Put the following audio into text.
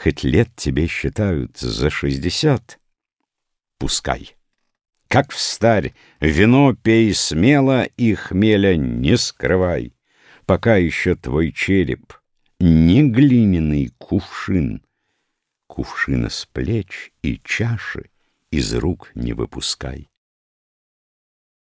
Хоть лет тебе считают за шестьдесят, пускай. Как встарь, вино пей смело и хмеля не скрывай, Пока еще твой череп не глиняный кувшин, Кувшина с плеч и чаши из рук не выпускай.